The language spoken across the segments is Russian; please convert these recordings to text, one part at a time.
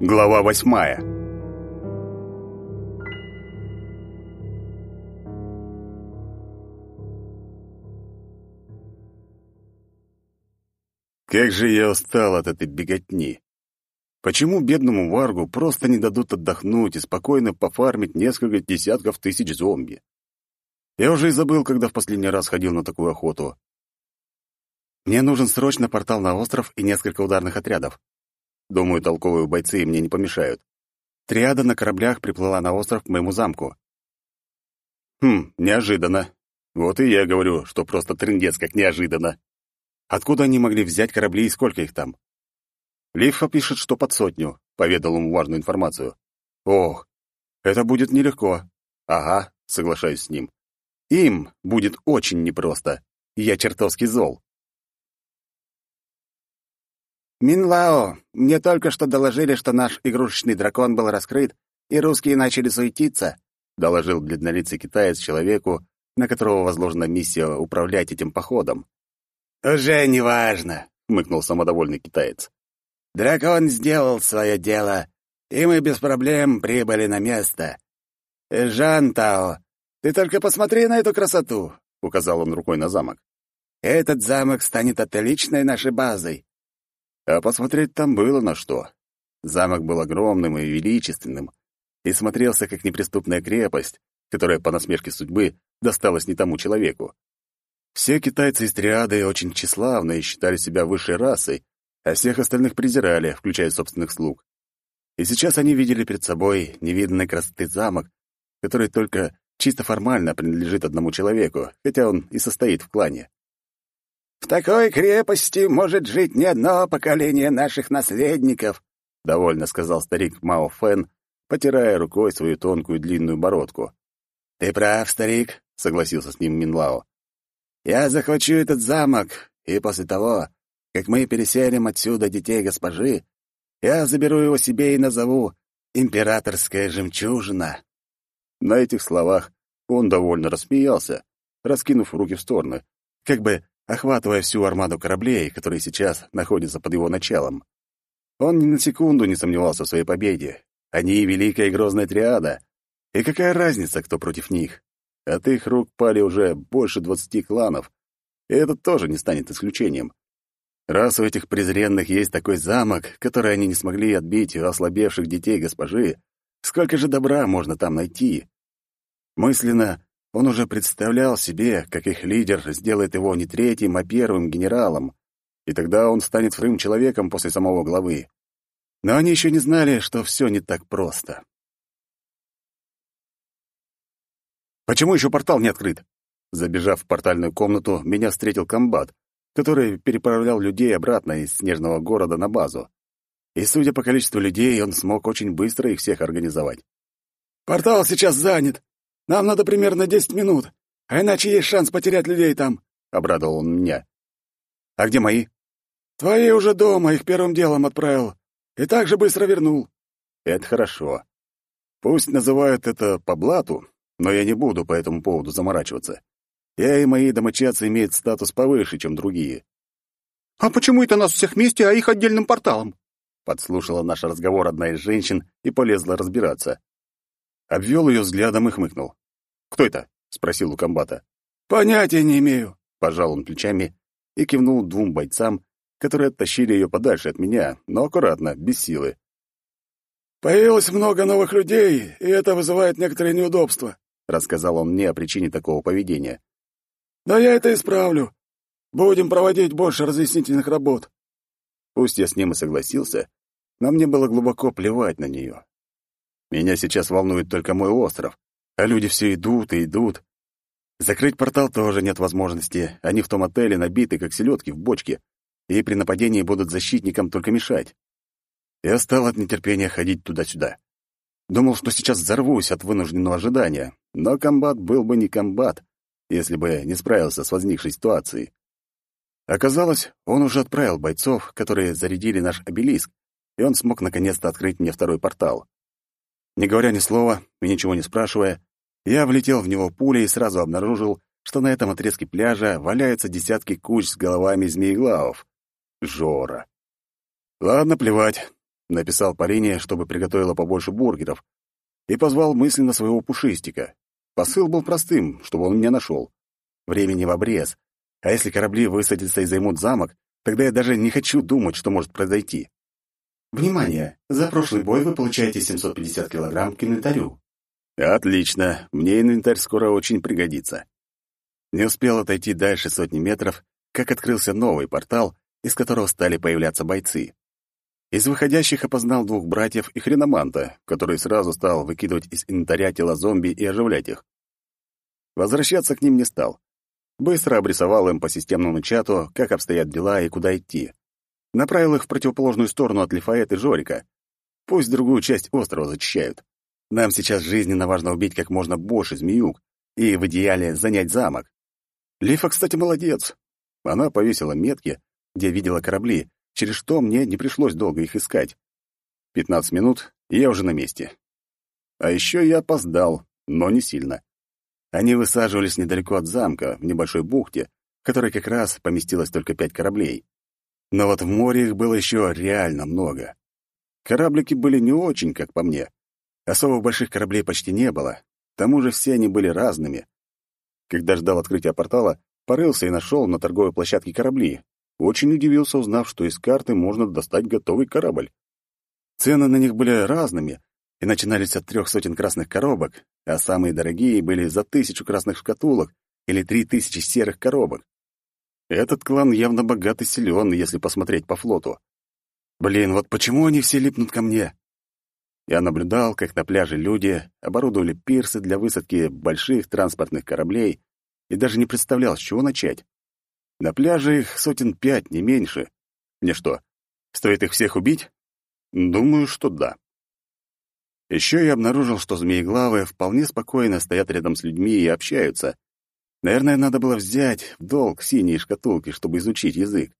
Глава восьмая Как же я устал от этой беготни. Почему бедному Варгу просто не дадут отдохнуть и спокойно пофармить несколько десятков тысяч зомби? Я уже и забыл, когда в последний раз ходил на такую охоту. Мне нужен срочно портал на остров и несколько ударных отрядов. Думаю, толковые бойцы мне не помешают. Триада на кораблях приплыла на остров к моему замку. Хм, неожиданно. Вот и я говорю, что просто трындец как неожиданно. Откуда они могли взять корабли и сколько их там? Лифа пишет, что под сотню, поведал ему важную информацию. Ох, это будет нелегко. Ага, соглашаюсь с ним. Им будет очень непросто. Я чертовски зол. «Минлао, мне только что доложили, что наш игрушечный дракон был раскрыт, и русские начали суетиться», — доложил бледнолицый китаец человеку, на которого возложена миссия управлять этим походом. «Уже не важно», — хмыкнул самодовольный китаец. «Дракон сделал свое дело, и мы без проблем прибыли на место. Жан Тао, ты только посмотри на эту красоту», — указал он рукой на замок. «Этот замок станет отличной нашей базой. А посмотреть там было на что. Замок был огромным и величественным, и смотрелся как неприступная крепость, которая, по насмешке судьбы, досталась не тому человеку. Все китайцы из триады очень тщеславны и считали себя высшей расой, а всех остальных презирали, включая собственных слуг. И сейчас они видели перед собой невиданный красоты замок, который только чисто формально принадлежит одному человеку, хотя он и состоит в клане. В такой крепости может жить не одно поколение наших наследников, — довольно сказал старик Мао Фэн, потирая рукой свою тонкую длинную бородку. «Ты прав, старик», — согласился с ним Минлао. «Я захвачу этот замок, и после того, как мы переселим отсюда детей госпожи, я заберу его себе и назову «Императорская жемчужина». На этих словах он довольно рассмеялся, раскинув руки в стороны, как бы охватывая всю армаду кораблей, которые сейчас находятся под его началом. Он ни на секунду не сомневался в своей победе. Они — великая и грозная триада. И какая разница, кто против них? От их рук пали уже больше двадцати кланов, и это тоже не станет исключением. Раз у этих презренных есть такой замок, который они не смогли отбить у ослабевших детей госпожи, сколько же добра можно там найти? Мысленно он уже представлял себе, как их лидер сделает его не третьим, а первым генералом, и тогда он станет вторым человеком после самого главы. Но они еще не знали, что все не так просто. «Почему еще портал не открыт?» Забежав в портальную комнату, меня встретил комбат, который переправлял людей обратно из снежного города на базу. И, судя по количеству людей, он смог очень быстро их всех организовать. «Портал сейчас занят. Нам надо примерно десять минут, а иначе есть шанс потерять людей там», — обрадовал он меня. «А где мои?» «Твои уже дома, их первым делом отправил. И так же быстро вернул». «Это хорошо. Пусть называют это по блату, но я не буду по этому поводу заморачиваться. Я и мои домочадцы имеют статус повыше, чем другие». «А почему это нас всех вместе, а их отдельным порталом?» Подслушала наш разговор одна из женщин и полезла разбираться обвел ее взглядом и хмыкнул. «Кто это?» — спросил у комбата. «Понятия не имею», — пожал он плечами и кивнул двум бойцам, которые оттащили ее подальше от меня, но аккуратно, без силы. «Появилось много новых людей, и это вызывает некоторые неудобства», — рассказал он мне о причине такого поведения. «Да я это исправлю. Будем проводить больше разъяснительных работ». Пусть я с ним и согласился, но мне было глубоко плевать на нее. Меня сейчас волнует только мой остров, а люди все идут и идут. Закрыть портал тоже нет возможности, они в том отеле набиты, как селедки в бочке, и при нападении будут защитникам только мешать. Я стал от нетерпения ходить туда-сюда. Думал, что сейчас взорвусь от вынужденного ожидания, но комбат был бы не комбат, если бы не справился с возникшей ситуацией. Оказалось, он уже отправил бойцов, которые зарядили наш обелиск, и он смог наконец-то открыть мне второй портал. Не говоря ни слова и ничего не спрашивая, я влетел в него пулей и сразу обнаружил, что на этом отрезке пляжа валяются десятки куч с головами змееглавов. Жора. Ладно, плевать. Написал Полине, чтобы приготовила побольше бургеров, и позвал мысленно своего пушистика. Посыл был простым, чтобы он меня нашел. Времени в обрез. А если корабли высадятся и займут замок, тогда я даже не хочу думать, что может произойти. Внимание! За прошлый бой вы получаете 750 килограмм к инвентарю. Отлично. Мне инвентарь скоро очень пригодится. Не успел отойти дальше сотни метров, как открылся новый портал, из которого стали появляться бойцы. Из выходящих опознал двух братьев и хреноманта, который сразу стал выкидывать из инвентаря тела зомби и оживлять их. Возвращаться к ним не стал. Быстро обрисовал им по системному чату, как обстоят дела и куда идти. Направил их в противоположную сторону от Лифаэт и Жорика. Пусть другую часть острова зачищают. Нам сейчас жизненно важно убить как можно больше змеюк и, в идеале, занять замок. Лифа, кстати, молодец. Она повесила метки, где видела корабли, через что мне не пришлось долго их искать. Пятнадцать минут, и я уже на месте. А еще я опоздал, но не сильно. Они высаживались недалеко от замка, в небольшой бухте, в которой как раз поместилось только пять кораблей. Но вот в море их было еще реально много. Кораблики были не очень, как по мне. Особо больших кораблей почти не было. К тому же все они были разными. Когда ждал открытия портала, порылся и нашел на торговой площадке корабли, очень удивился, узнав, что из карты можно достать готовый корабль. Цены на них были разными и начинались от трех сотен красных коробок, а самые дорогие были за тысячу красных шкатулок или три тысячи серых коробок. Этот клан явно богат и силен, если посмотреть по флоту. Блин, вот почему они все липнут ко мне? Я наблюдал, как на пляже люди оборудовали пирсы для высадки больших транспортных кораблей и даже не представлял, с чего начать. На пляже их сотен пять, не меньше. Мне что, стоит их всех убить? Думаю, что да. Еще я обнаружил, что змееглавы вполне спокойно стоят рядом с людьми и общаются. Наверное, надо было взять в долг синие шкатулки, чтобы изучить язык.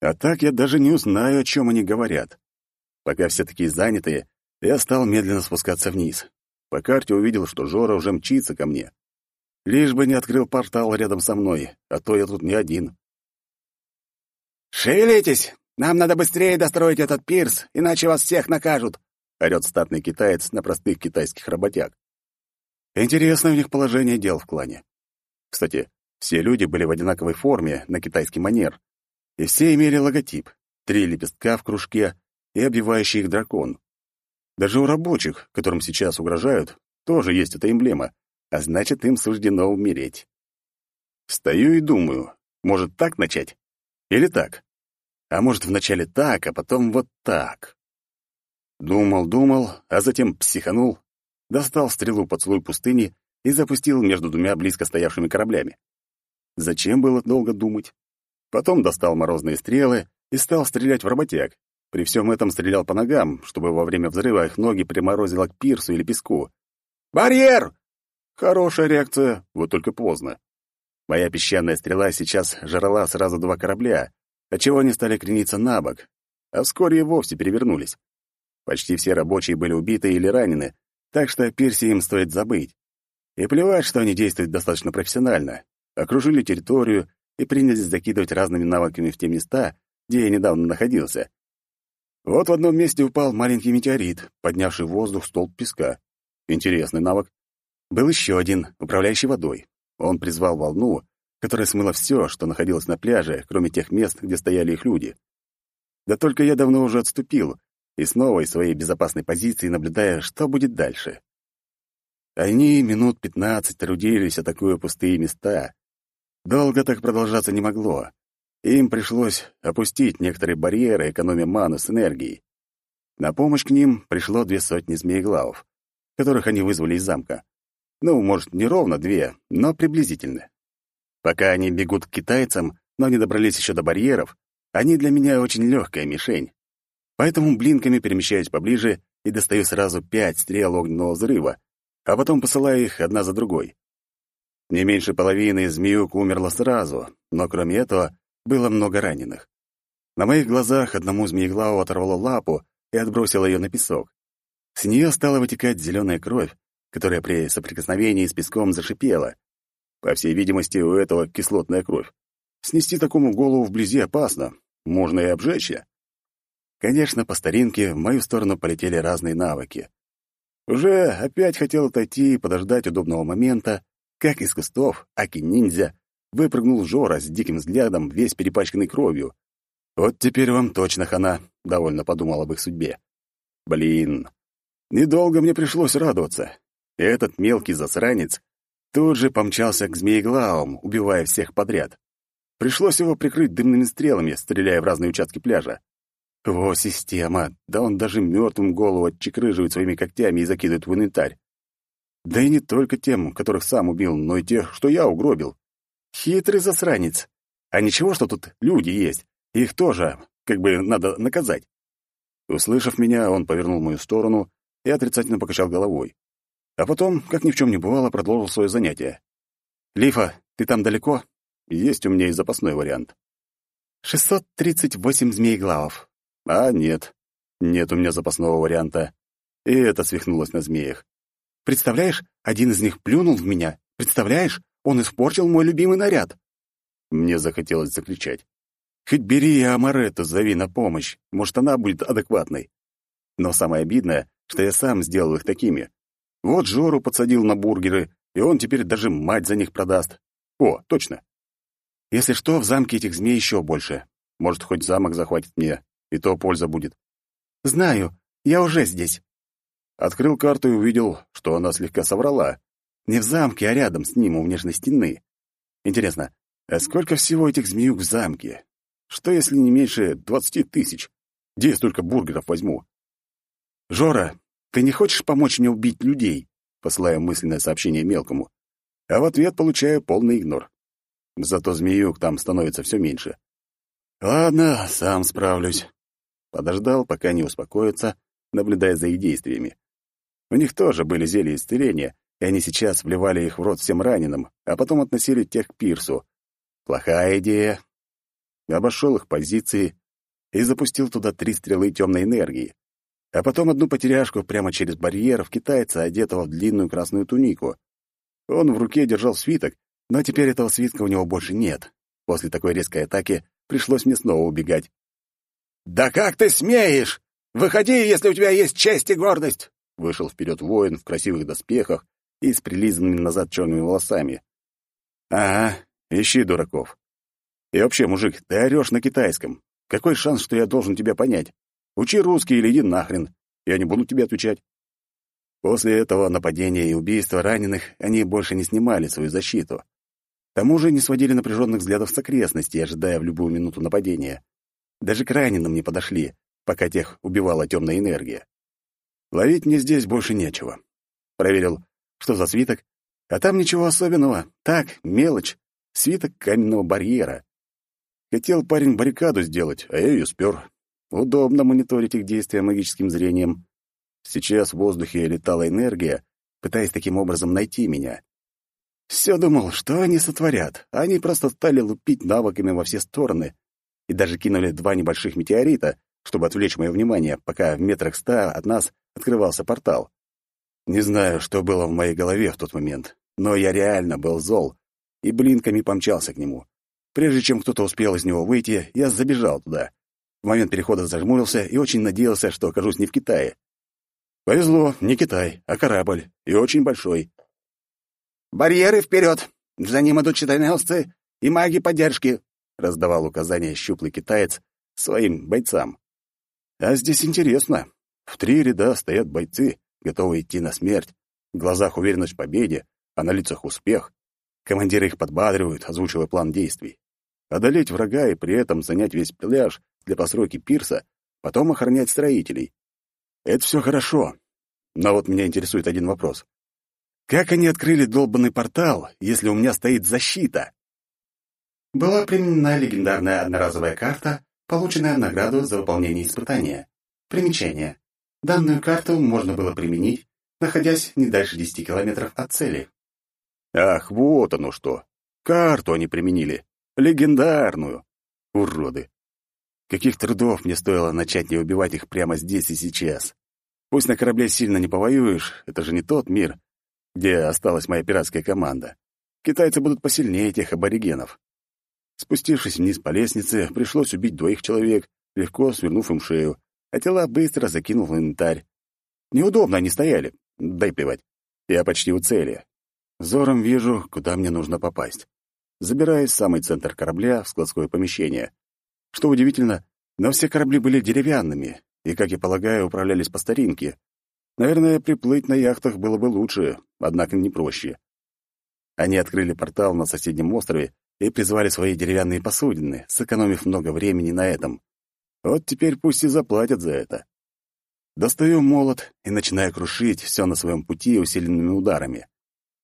А так я даже не узнаю, о чем они говорят. Пока все такие занятые, я стал медленно спускаться вниз. По карте увидел, что Жора уже мчится ко мне. Лишь бы не открыл портал рядом со мной, а то я тут не один. «Шевелитесь! Нам надо быстрее достроить этот пирс, иначе вас всех накажут!» — орёт статный китаец на простых китайских работяг. Интересное у них положение дел в клане. Кстати, все люди были в одинаковой форме, на китайский манер. И все имели логотип — три лепестка в кружке и обвивающий их дракон. Даже у рабочих, которым сейчас угрожают, тоже есть эта эмблема, а значит, им суждено умереть. Стою и думаю, может так начать? Или так? А может, вначале так, а потом вот так? Думал, думал, а затем психанул, достал стрелу поцелуй пустыни и запустил между двумя близко стоявшими кораблями. Зачем было долго думать? Потом достал морозные стрелы и стал стрелять в работяг. При всем этом стрелял по ногам, чтобы во время взрыва их ноги приморозило к пирсу или песку. «Барьер!» Хорошая реакция, вот только поздно. Моя песчаная стрела сейчас жрала сразу два корабля, отчего они стали крениться на бок, а вскоре и вовсе перевернулись. Почти все рабочие были убиты или ранены, так что о пирсе им стоит забыть. И плевать, что они действуют достаточно профессионально. Окружили территорию и принялись закидывать разными навыками в те места, где я недавно находился. Вот в одном месте упал маленький метеорит, поднявший в воздух столб песка. Интересный навык. Был еще один, управляющий водой. Он призвал волну, которая смыла все, что находилось на пляже, кроме тех мест, где стояли их люди. Да только я давно уже отступил, и снова из своей безопасной позиции наблюдая, что будет дальше. Они минут пятнадцать трудились, атакуя пустые места. Долго так продолжаться не могло. Им пришлось опустить некоторые барьеры, экономя ману с энергией. На помощь к ним пришло две сотни змееглавов, которых они вызвали из замка. Ну, может, не ровно две, но приблизительно. Пока они бегут к китайцам, но не добрались еще до барьеров, они для меня очень легкая мишень. Поэтому блинками перемещаюсь поближе и достаю сразу пять стрел огненного взрыва, а потом посылаю их одна за другой. Не меньше половины змеюк умерло сразу, но кроме этого было много раненых. На моих глазах одному змееглаву оторвало лапу и отбросило ее на песок. С нее стала вытекать зеленая кровь, которая при соприкосновении с песком зашипела. По всей видимости, у этого кислотная кровь. Снести такому голову вблизи опасно. Можно и обжечься. Конечно, по старинке в мою сторону полетели разные навыки. Уже опять хотел отойти и подождать удобного момента, как из кустов Аки-ниндзя выпрыгнул Жора с диким взглядом, весь перепачканный кровью. «Вот теперь вам точно хана», — довольно подумал об их судьбе. «Блин, недолго мне пришлось радоваться. Этот мелкий засранец тут же помчался к змееглавам, убивая всех подряд. Пришлось его прикрыть дымными стрелами, стреляя в разные участки пляжа. О, система! Да он даже мертвым голову отчекрыживает своими когтями и закидывает в инвентарь. Да и не только тем, которых сам убил, но и тех, что я угробил. Хитрый засранец. А ничего, что тут люди есть. Их тоже, как бы, надо наказать. Услышав меня, он повернул мою сторону и отрицательно покачал головой. А потом, как ни в чем не бывало, продолжил свое занятие. «Лифа, ты там далеко?» Есть у меня и запасной вариант. «Шестьсот тридцать восемь змееглавов». А нет, нет у меня запасного варианта. И это свихнулось на змеях. Представляешь, один из них плюнул в меня. Представляешь, он испортил мой любимый наряд. Мне захотелось закричать. Хоть бери и Амарету зови на помощь. Может, она будет адекватной. Но самое обидное, что я сам сделал их такими. Вот Жору подсадил на бургеры, и он теперь даже мать за них продаст. О, точно. Если что, в замке этих змей еще больше. Может, хоть замок захватит мне, и то польза будет. Знаю, я уже здесь. Открыл карту и увидел, что она слегка соврала. Не в замке, а рядом с ним, у внешней стены. Интересно, а сколько всего этих змеюк в замке? Что, если не меньше двадцати тысяч? Где я столько бургеров возьму? «Жора, ты не хочешь помочь мне убить людей?» Посылаю мысленное сообщение мелкому. А в ответ получаю полный игнор. Зато змеюк там становится все меньше. Ладно, сам справлюсь. Подождал, пока не успокоится, наблюдая за их действиями. У них тоже были зелья исцеления, и они сейчас вливали их в рот всем раненым, а потом относили тех к пирсу. Плохая идея. Обошел их позиции и запустил туда три стрелы темной энергии. А потом одну потеряшку прямо через барьер в китайца, одетого в длинную красную тунику. Он в руке держал свиток, но теперь этого свитка у него больше нет. После такой резкой атаки пришлось мне снова убегать. «Да как ты смеешь? Выходи, если у тебя есть честь и гордость!» Вышел вперед воин в красивых доспехах и с прилизанными назад черными волосами. «Ага, ищи дураков. И вообще, мужик, ты орешь на китайском. Какой шанс, что я должен тебя понять? Учи русский или иди нахрен. Я не буду тебе отвечать». После этого нападения и убийства раненых они больше не снимали свою защиту. К тому же не сводили напряженных взглядов с окрестностей, ожидая в любую минуту нападения. Даже к раненым не подошли, пока тех убивала темная энергия. Ловить мне здесь больше нечего. Проверил, что за свиток, а там ничего особенного. Так, мелочь. Свиток каменного барьера. Хотел парень баррикаду сделать, а я ее спер. Удобно мониторить их действия магическим зрением. Сейчас в воздухе летала энергия, пытаясь таким образом найти меня. Все думал, что они сотворят. Они просто стали лупить навыками во все стороны и даже кинули два небольших метеорита, чтобы отвлечь мое внимание, пока в метрах ста от нас открывался портал. Не знаю, что было в моей голове в тот момент, но я реально был зол и блинками помчался к нему. Прежде чем кто-то успел из него выйти, я забежал туда. В момент перехода зажмурился и очень надеялся, что окажусь не в Китае. Повезло, не Китай, а корабль, и очень большой. «Барьеры вперед! За ним идут щитоносцы и маги поддержки!» — раздавал указания щуплый китаец своим бойцам. А здесь интересно. В три ряда стоят бойцы, готовые идти на смерть. В глазах уверенность в победе, а на лицах успех. Командиры их подбадривают, озвучивая план действий. Одолеть врага и при этом занять весь пляж для постройки пирса, потом охранять строителей. Это все хорошо. Но вот меня интересует один вопрос. Как они открыли долбанный портал, если у меня стоит защита? Была применена легендарная одноразовая карта, полученная в награду за выполнение испытания. Примечание. Данную карту можно было применить, находясь не дальше 10 километров от цели. Ах, вот оно что. Карту они применили. Легендарную. Уроды. Каких трудов мне стоило начать не убивать их прямо здесь и сейчас. Пусть на корабле сильно не повоюешь, это же не тот мир, где осталась моя пиратская команда. китайцы будут посильнее тех аборигенов. Спустившись вниз по лестнице, пришлось убить двоих человек, легко свернув им шею, а тела быстро закинул в инвентарь. Неудобно они стояли. Дай плевать. Я почти у цели. Взором вижу, куда мне нужно попасть. Забираюсь в самый центр корабля, в складское помещение. Что удивительно, но все корабли были деревянными, и, как я полагаю, управлялись по старинке. Наверное, приплыть на яхтах было бы лучше, однако не проще. Они открыли портал на соседнем острове и призвали свои деревянные посудины, сэкономив много времени на этом. Вот теперь пусть и заплатят за это. Достаю молот и начинаю крушить все на своем пути усиленными ударами.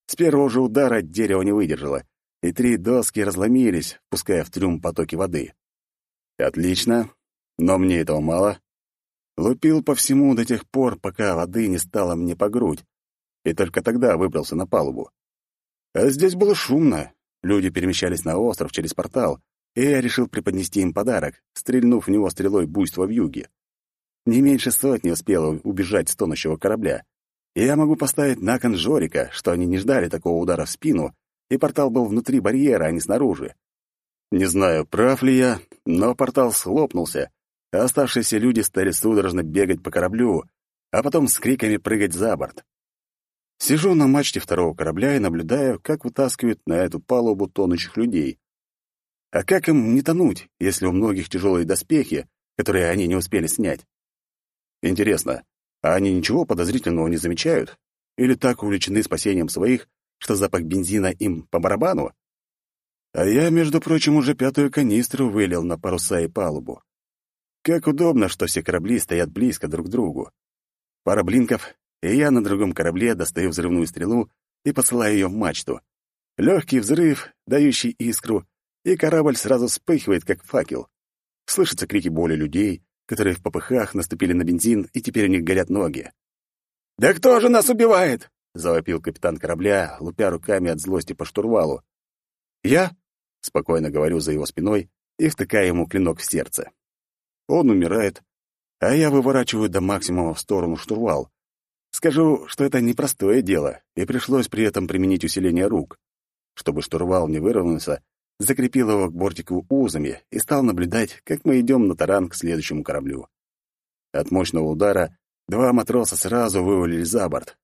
С первого же удара дерево не выдержало, и три доски разломились, пуская в трюм потоки воды. Отлично, но мне этого мало. Лупил по всему до тех пор, пока воды не стало мне по грудь, и только тогда выбрался на палубу. А здесь было шумно. Люди перемещались на остров через портал, и я решил преподнести им подарок, стрельнув в него стрелой буйства в юге. Не меньше сотни успело убежать с тонущего корабля. И я могу поставить на кон Жорика, что они не ждали такого удара в спину, и портал был внутри барьера, а не снаружи. Не знаю, прав ли я, но портал схлопнулся, а оставшиеся люди стали судорожно бегать по кораблю, а потом с криками прыгать за борт. Сижу на мачте второго корабля и наблюдаю, как вытаскивают на эту палубу тонущих людей. А как им не тонуть, если у многих тяжелые доспехи, которые они не успели снять? Интересно, а они ничего подозрительного не замечают? Или так увлечены спасением своих, что запах бензина им по барабану? А я, между прочим, уже пятую канистру вылил на паруса и палубу. Как удобно, что все корабли стоят близко друг к другу. Пара блинков, и я на другом корабле достаю взрывную стрелу и посылаю ее в мачту. Легкий взрыв, дающий искру, и корабль сразу вспыхивает, как факел. Слышатся крики боли людей, которые в попыхах наступили на бензин, и теперь у них горят ноги. «Да кто же нас убивает?» — завопил капитан корабля, лупя руками от злости по штурвалу. «Я?» — спокойно говорю за его спиной и втыкаю ему клинок в сердце. Он умирает, а я выворачиваю до максимума в сторону штурвал, Скажу, что это непростое дело, и пришлось при этом применить усиление рук. Чтобы штурвал не выровнялся, закрепил его к бортику узами и стал наблюдать, как мы идем на таран к следующему кораблю. От мощного удара два матроса сразу вывалились за борт.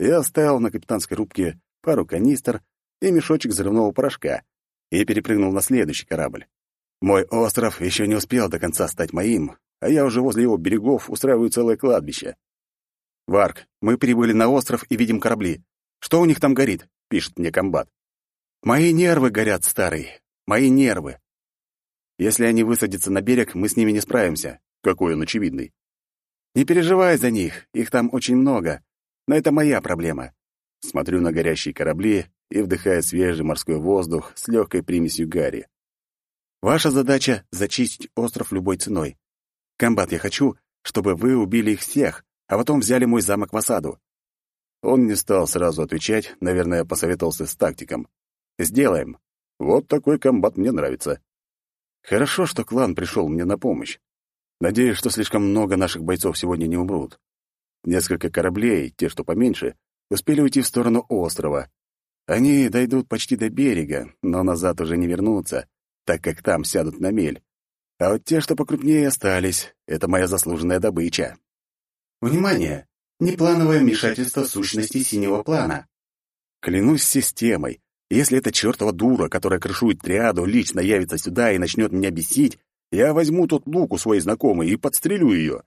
Я оставил на капитанской рубке пару канистр и мешочек взрывного порошка и перепрыгнул на следующий корабль. Мой остров еще не успел до конца стать моим, а я уже возле его берегов устраиваю целое кладбище. «Варк, мы прибыли на остров и видим корабли. Что у них там горит?» — пишет мне комбат. «Мои нервы горят, старый. Мои нервы. Если они высадятся на берег, мы с ними не справимся. Какой он очевидный. Не переживай за них, их там очень много. Но это моя проблема. Смотрю на горящие корабли и вдыхаю свежий морской воздух с легкой примесью гари. Ваша задача — зачистить остров любой ценой. Комбат, я хочу, чтобы вы убили их всех, а потом взяли мой замок в осаду. Он не стал сразу отвечать, наверное, посоветовался с тактиком. «Сделаем. Вот такой комбат мне нравится». Хорошо, что клан пришел мне на помощь. Надеюсь, что слишком много наших бойцов сегодня не умрут. Несколько кораблей, те, что поменьше, успели уйти в сторону острова. Они дойдут почти до берега, но назад уже не вернутся, так как там сядут на мель. А вот те, что покрупнее, остались. Это моя заслуженная добыча. Внимание! Неплановое вмешательство сущности синего плана. Клянусь системой, если эта чертова дура, которая крышует триаду, лично явится сюда и начнет меня бесить, я возьму тот лук у своей знакомой и подстрелю ее.